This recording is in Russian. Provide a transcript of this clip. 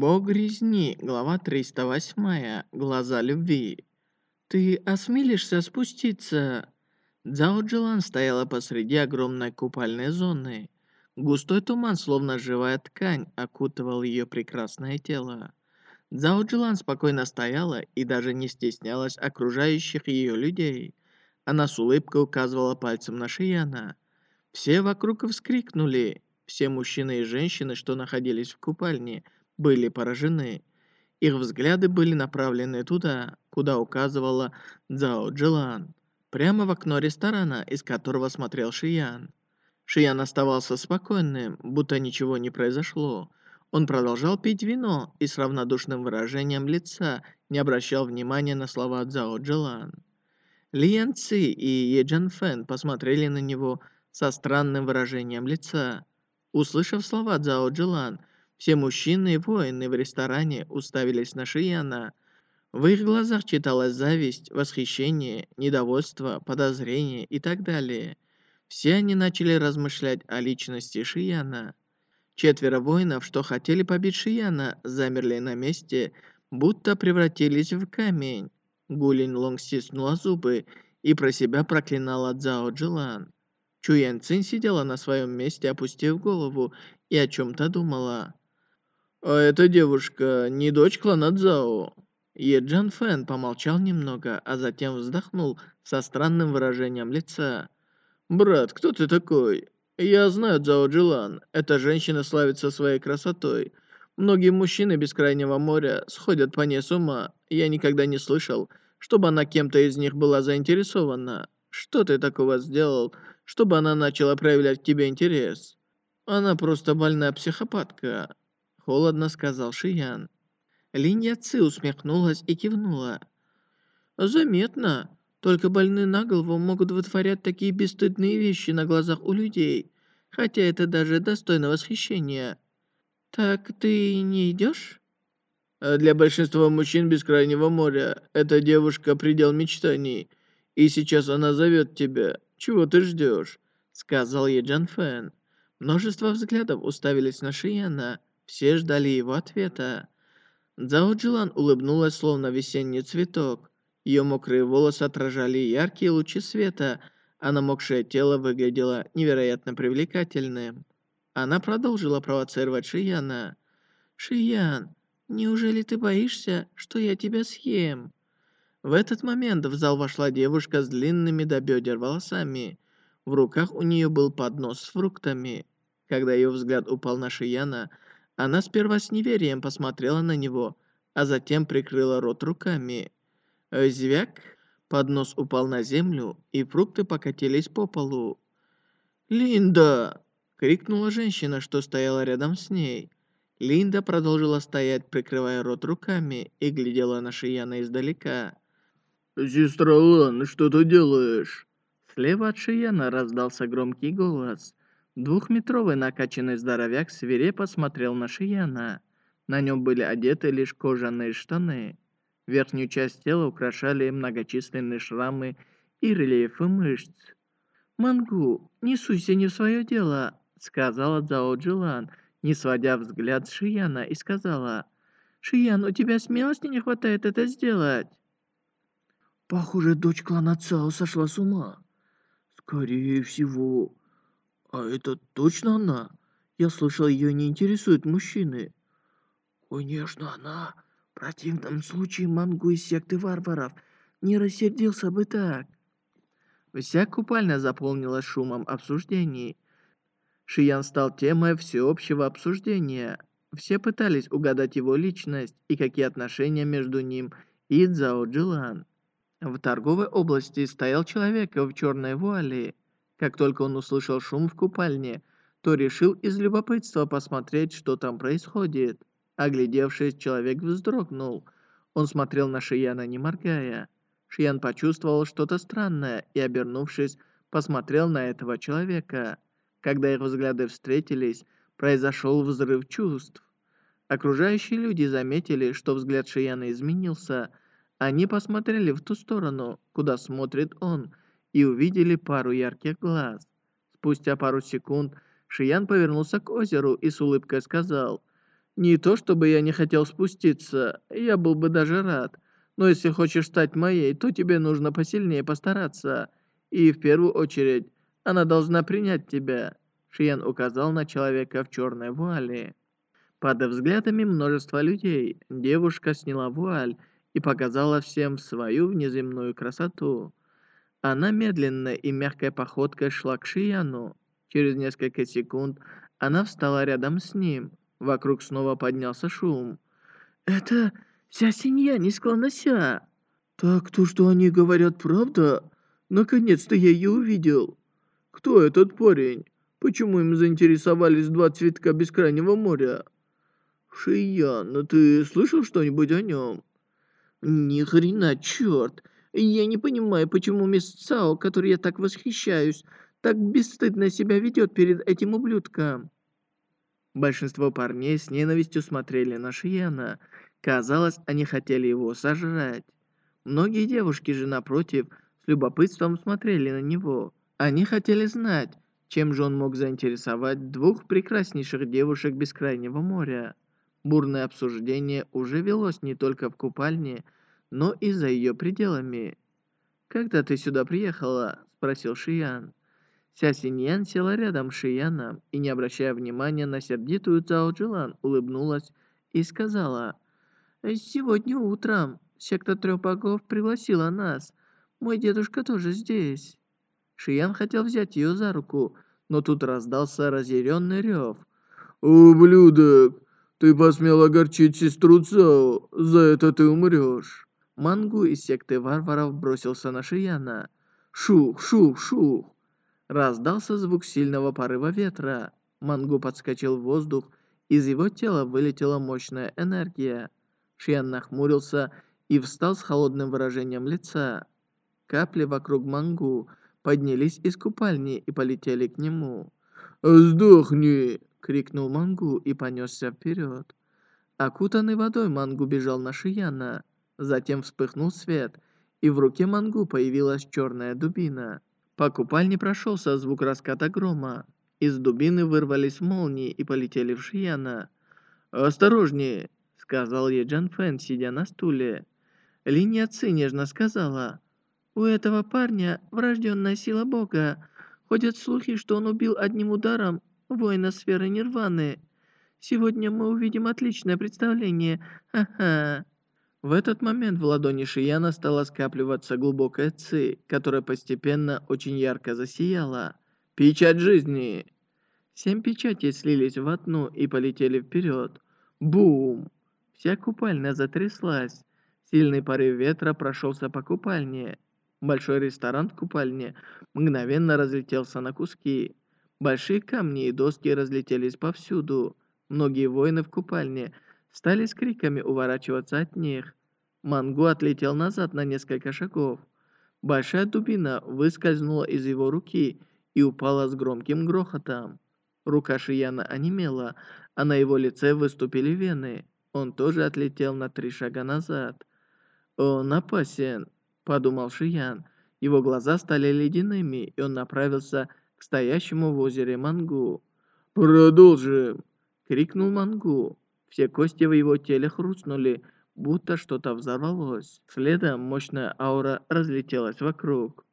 Бог резни, глава 308. Глаза любви. «Ты осмелишься спуститься?» Цзао Джилан стояла посреди огромной купальной зоны. Густой туман, словно живая ткань, окутывал ее прекрасное тело. Цзао Джилан спокойно стояла и даже не стеснялась окружающих ее людей. Она с улыбкой указывала пальцем на Шияна. Все вокруг вскрикнули. Все мужчины и женщины, что находились в купальне, были поражены. Их взгляды были направлены туда, куда указывала Цзао Джилан. Прямо в окно ресторана, из которого смотрел Шиян. Шиян оставался спокойным, будто ничего не произошло. Он продолжал пить вино и с равнодушным выражением лица не обращал внимания на слова Цзао Джилан. Ли Ян Ци и Е Джан Фэн посмотрели на него со странным выражением лица. Услышав слова Цзао Джилан, все мужчины и воины в ресторане уставились на Шияна. В их глазах читалась зависть, восхищение, недовольство, подозрение и так далее. Все они начали размышлять о личности Шияна. Четверо воинов, что хотели побить Шияна, замерли на месте, будто превратились в камень. Гулин Лонг стиснула зубы и про себя проклинала Цзао Джилан. Чу Ян Цин сидела на своем месте, опустив голову, и о чем-то думала. «А эта девушка не дочь клана Цзао?» Еджан Фэн помолчал немного, а затем вздохнул со странным выражением лица. «Брат, кто ты такой? Я знаю Цзао Джилан. Эта женщина славится своей красотой. Многие мужчины Бескрайнего моря сходят по ней с ума. Я никогда не слышал, чтобы она кем-то из них была заинтересована. Что ты такого сделал, чтобы она начала проявлять к тебе интерес? Она просто больная психопатка», — холодно сказал Шиян. Линья Ци усмехнулась и кивнула. «Заметно. Только больные на голову могут вытворять такие бесстыдные вещи на глазах у людей, хотя это даже достойно восхищения. Так ты не идешь? А для большинства мужчин Бескрайнего моря эта девушка предел мечтаний, и сейчас она зовет тебя. Чего ты ждешь? Сказал ей Джан Фэн. Множество взглядов уставились на Шияна, все ждали его ответа. Цзао Джилан улыбнулась, словно весенний цветок. Ее мокрые волосы отражали яркие лучи света, а намокшее тело выглядело невероятно привлекательным. Она продолжила провоцировать Шияна. «Шиян, неужели ты боишься, что я тебя съем?» В этот момент в зал вошла девушка с длинными до бедер волосами. В руках у нее был поднос с фруктами. Когда ее взгляд упал на Шияна, она сперва с неверием посмотрела на него, а затем прикрыла рот руками. Звяк, поднос упал на землю, и фрукты покатились по полу. «Линда!» — крикнула женщина, что стояла рядом с ней. Линда продолжила стоять, прикрывая рот руками, и глядела на Шияна издалека. «Сестра Лан, что ты делаешь?» Слева от Шияна раздался громкий голос. Двухметровый накачанный здоровяк свирепо смотрел на Шияна. На нем были одеты лишь кожаные штаны. Верхнюю часть тела украшали многочисленные шрамы и рельефы мышц. «Мангу, не суйся не в свое дело», — сказала Цао Джилан, не сводя взгляд с Шияна, и сказала, «Шиян, у тебя смелости не хватает это сделать». «Похоже, дочь клана Цао сошла с ума. Скорее всего. А это точно она? Я слышал, ее не интересуют мужчины». «Конечно, она...» В противном случае Мангу из секты варваров не рассердился бы так. Вся купальня заполнилась шумом обсуждений. Шиян стал темой всеобщего обсуждения. Все пытались угадать его личность и какие отношения между ним и Цзао Джилан. В торговой области стоял человек в черной вуале. Как только он услышал шум в купальне, то решил из любопытства посмотреть, что там происходит. Оглядевшись, человек вздрогнул. Он смотрел на Шияна, не моргая. Шиян почувствовал что-то странное и, обернувшись, посмотрел на этого человека. Когда их взгляды встретились, произошел взрыв чувств. Окружающие люди заметили, что взгляд Шияна изменился. Они посмотрели в ту сторону, куда смотрит он, и увидели пару ярких глаз. Спустя пару секунд Шиян повернулся к озеру и с улыбкой сказал – Не то чтобы я не хотел спуститься, я был бы даже рад. Но если хочешь стать моей, то тебе нужно посильнее постараться. И в первую очередь, она должна принять тебя. Шиян указал на человека в черной вуале. Под взглядами множества людей девушка сняла вуаль и показала всем свою внеземную красоту. Она медленной и мягкой походкой шла к Шияну. Через несколько секунд она встала рядом с ним. Вокруг снова поднялся шум. «Это вся семья не склонася!» «Так то, что они говорят, правда? Наконец-то я ее увидел!» «Кто этот парень? Почему им заинтересовались два цветка бескрайнего моря?» «Шиян, ты слышал что-нибудь о нем?» «Ни хрена, черт! Я не понимаю, почему мисс Цао, которой я так восхищаюсь, так бесстыдно себя ведет перед этим ублюдком?» Большинство парней с ненавистью смотрели на Шиена. Казалось, они хотели его сожрать. Многие девушки же, напротив, с любопытством смотрели на него. Они хотели знать, чем же он мог заинтересовать двух прекраснейших девушек Бескрайнего моря. Бурное обсуждение уже велось не только в купальне, но и за ее пределами. «Когда ты сюда приехала?» – спросил Шиян. Ся Синьян села рядом с Шияном и, не обращая внимания на сердитую Цао Джилан, улыбнулась и сказала, «Сегодня утром секта трех богов пригласила нас. Мой дедушка тоже здесь». Шиян хотел взять ее за руку, но тут раздался разъяренный рев. «Ублюдок! Ты посмел огорчить сестру Цао, за это ты умрешь!» Мангу из секты варваров бросился на Шияна. «Шух, шух, шух!» Раздался звук сильного порыва ветра. Мангу подскочил в воздух, из его тела вылетела мощная энергия. Шиян нахмурился и встал с холодным выражением лица. Капли вокруг Мангу поднялись из купальни и полетели к нему. «Сдохни!» — крикнул Мангу и понесся вперед. Окутанный водой Мангу бежал на Шияна. Затем вспыхнул свет, и в руке Мангу появилась черная дубина. По купальне прошелся звук раската грома. Из дубины вырвались молнии и полетели в Шияна. «Осторожнее!» — сказал ей Джан Фэн, сидя на стуле. Линия Ци нежно сказала. «У этого парня врожденная сила Бога. Ходят слухи, что он убил одним ударом воина сферы Нирваны. Сегодня мы увидим отличное представление. Ха-ха!» В этот момент в ладони Шияна стала скапливаться глубокая ци, которая постепенно очень ярко засияла. «Печать жизни!» Семь печатей слились в одну и полетели вперед. Бум! Вся купальня затряслась. Сильный порыв ветра прошелся по купальне. Большой ресторан в купальне мгновенно разлетелся на куски. Большие камни и доски разлетелись повсюду. Многие воины в купальне – стали с криками уворачиваться от них. Мангу отлетел назад на несколько шагов. Большая дубина выскользнула из его руки и упала с громким грохотом. Рука Шияна онемела, а на его лице выступили вены. Он тоже отлетел на три шага назад. «Он опасен», — подумал Шиян. Его глаза стали ледяными, и он направился к стоящему в озере Мангу. «Продолжим!» — крикнул Мангу. Все кости в его теле хрустнули, будто что-то взорвалось. Следом мощная аура разлетелась вокруг.